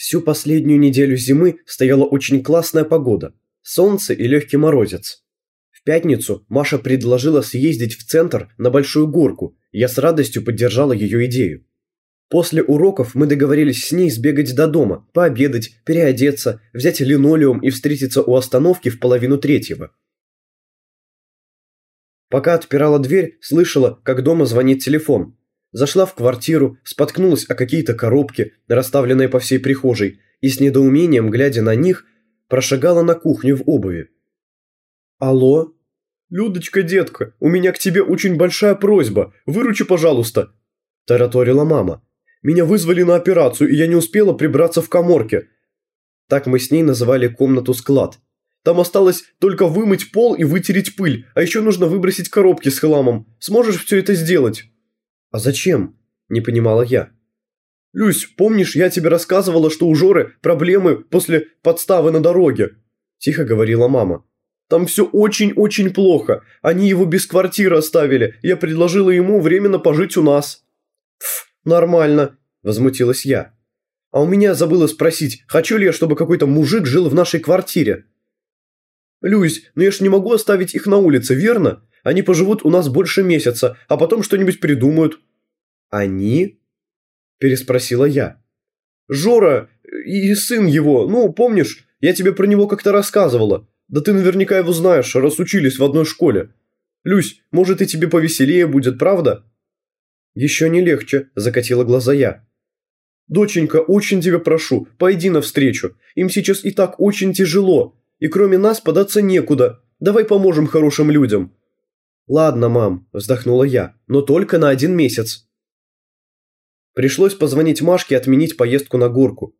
Всю последнюю неделю зимы стояла очень классная погода. Солнце и легкий морозец. В пятницу Маша предложила съездить в центр на Большую горку, я с радостью поддержала ее идею. После уроков мы договорились с ней сбегать до дома, пообедать, переодеться, взять линолеум и встретиться у остановки в половину третьего. Пока отпирала дверь, слышала, как дома звонит телефон. Зашла в квартиру, споткнулась о какие-то коробки, расставленные по всей прихожей, и с недоумением, глядя на них, прошагала на кухню в обуви. «Алло?» «Людочка, детка, у меня к тебе очень большая просьба. Выручи, пожалуйста!» – тараторила мама. «Меня вызвали на операцию, и я не успела прибраться в коморке». Так мы с ней называли комнату-склад. Там осталось только вымыть пол и вытереть пыль, а еще нужно выбросить коробки с хламом. Сможешь все это сделать?» «А зачем?» – не понимала я. «Люсь, помнишь, я тебе рассказывала, что у Жоры проблемы после подставы на дороге?» – тихо говорила мама. «Там все очень-очень плохо. Они его без квартиры оставили. Я предложила ему временно пожить у нас». «Пф, нормально», – возмутилась я. «А у меня забыла спросить, хочу ли я, чтобы какой-то мужик жил в нашей квартире?» «Люсь, но я ж не могу оставить их на улице, верно? Они поживут у нас больше месяца, а потом что-нибудь придумают». «Они?» – переспросила я. «Жора и сын его, ну, помнишь, я тебе про него как-то рассказывала. Да ты наверняка его знаешь, раз учились в одной школе. Люсь, может и тебе повеселее будет, правда?» «Еще не легче», – закатила глаза я. «Доченька, очень тебя прошу, пойди навстречу. Им сейчас и так очень тяжело, и кроме нас податься некуда. Давай поможем хорошим людям». «Ладно, мам», – вздохнула я, – «но только на один месяц». Пришлось позвонить Машке и отменить поездку на горку.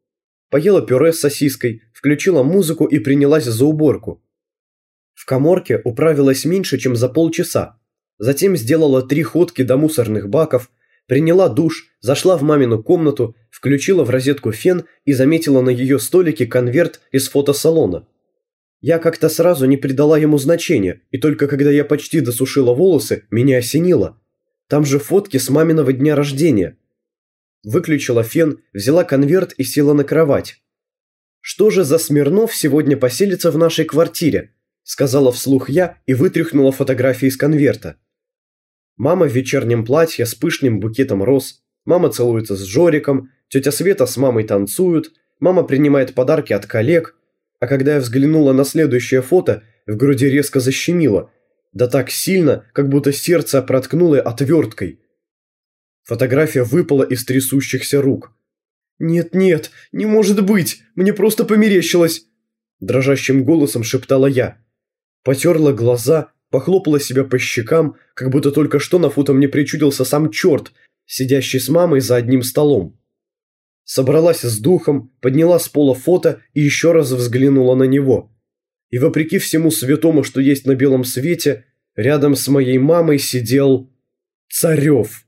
Поела пюре с сосиской, включила музыку и принялась за уборку. В коморке управилась меньше, чем за полчаса. Затем сделала три ходки до мусорных баков, приняла душ, зашла в мамину комнату, включила в розетку фен и заметила на ее столике конверт из фотосалона. Я как-то сразу не придала ему значения, и только когда я почти досушила волосы, меня осенило. Там же фотки с маминого дня рождения. Выключила фен, взяла конверт и села на кровать. «Что же за Смирнов сегодня поселится в нашей квартире?» Сказала вслух я и вытряхнула фотографии из конверта. Мама в вечернем платье с пышным букетом роз. Мама целуется с Жориком, тетя Света с мамой танцуют, мама принимает подарки от коллег – а когда я взглянула на следующее фото, в груди резко защемило. Да так сильно, как будто сердце проткнуло отверткой. Фотография выпала из трясущихся рук. «Нет-нет, не может быть! Мне просто померещилось!» Дрожащим голосом шептала я. Потерла глаза, похлопала себя по щекам, как будто только что на фото мне причудился сам черт, сидящий с мамой за одним столом собралась с духом, подняла с пола фото и еще раз взглянула на него. И вопреки всему святому, что есть на белом свете, рядом с моей мамой сидел Царев.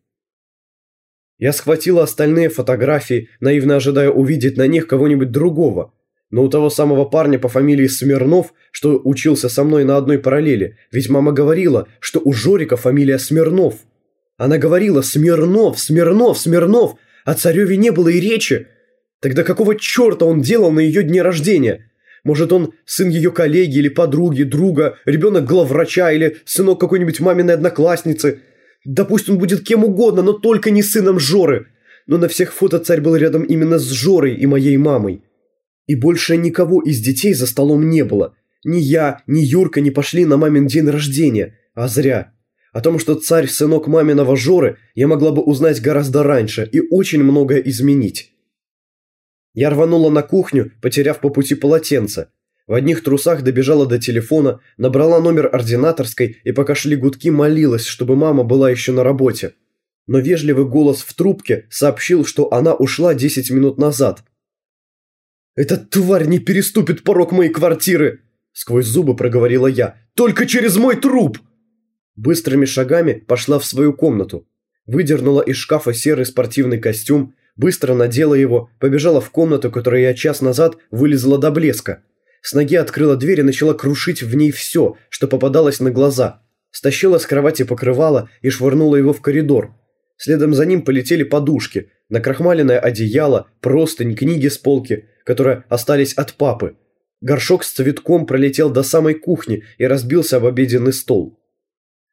Я схватила остальные фотографии, наивно ожидая увидеть на них кого-нибудь другого. Но у того самого парня по фамилии Смирнов, что учился со мной на одной параллели, ведь мама говорила, что у Жорика фамилия Смирнов. Она говорила «Смирнов, Смирнов, Смирнов», о цареве не было и речи. Тогда какого черта он делал на ее дне рождения? Может, он сын ее коллеги или подруги, друга, ребенок главврача или сынок какой-нибудь маминой одноклассницы? Да пусть он будет кем угодно, но только не сыном Жоры. Но на всех фото царь был рядом именно с Жорой и моей мамой. И больше никого из детей за столом не было. Ни я, ни Юрка не пошли на мамин день рождения. А зря. О том, что царь – сынок маминого Жоры, я могла бы узнать гораздо раньше и очень многое изменить. Я рванула на кухню, потеряв по пути полотенце. В одних трусах добежала до телефона, набрала номер ординаторской и пока шли гудки молилась, чтобы мама была еще на работе. Но вежливый голос в трубке сообщил, что она ушла 10 минут назад. «Эта тварь не переступит порог моей квартиры!» Сквозь зубы проговорила я. «Только через мой труп!» Быстрыми шагами пошла в свою комнату. Выдернула из шкафа серый спортивный костюм, быстро надела его, побежала в комнату, которую я час назад вылезла до блеска. С ноги открыла дверь и начала крушить в ней все, что попадалось на глаза. Стащила с кровати покрывало и швырнула его в коридор. Следом за ним полетели подушки, Накрахмаленное одеяло, простынь, книги с полки, которые остались от папы. Горшок с цветком пролетел до самой кухни и разбился об обеденный стол.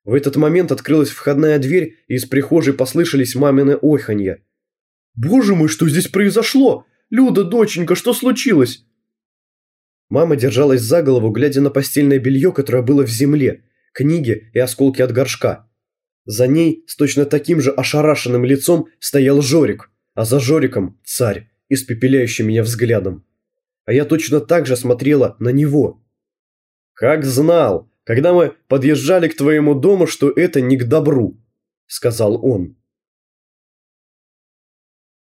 В этот момент открылась входная дверь, и из прихожей послышались мамины ойханья. «Боже мой, что здесь произошло? Люда, доченька, что случилось?» Мама держалась за голову, глядя на постельное белье, которое было в земле, книги и осколки от горшка. За ней с точно таким же ошарашенным лицом стоял Жорик, а за Жориком – царь, испепеляющий меня взглядом. А я точно так же смотрела на него. «Как знал, когда мы подъезжали к твоему дому, что это не к добру», – сказал он.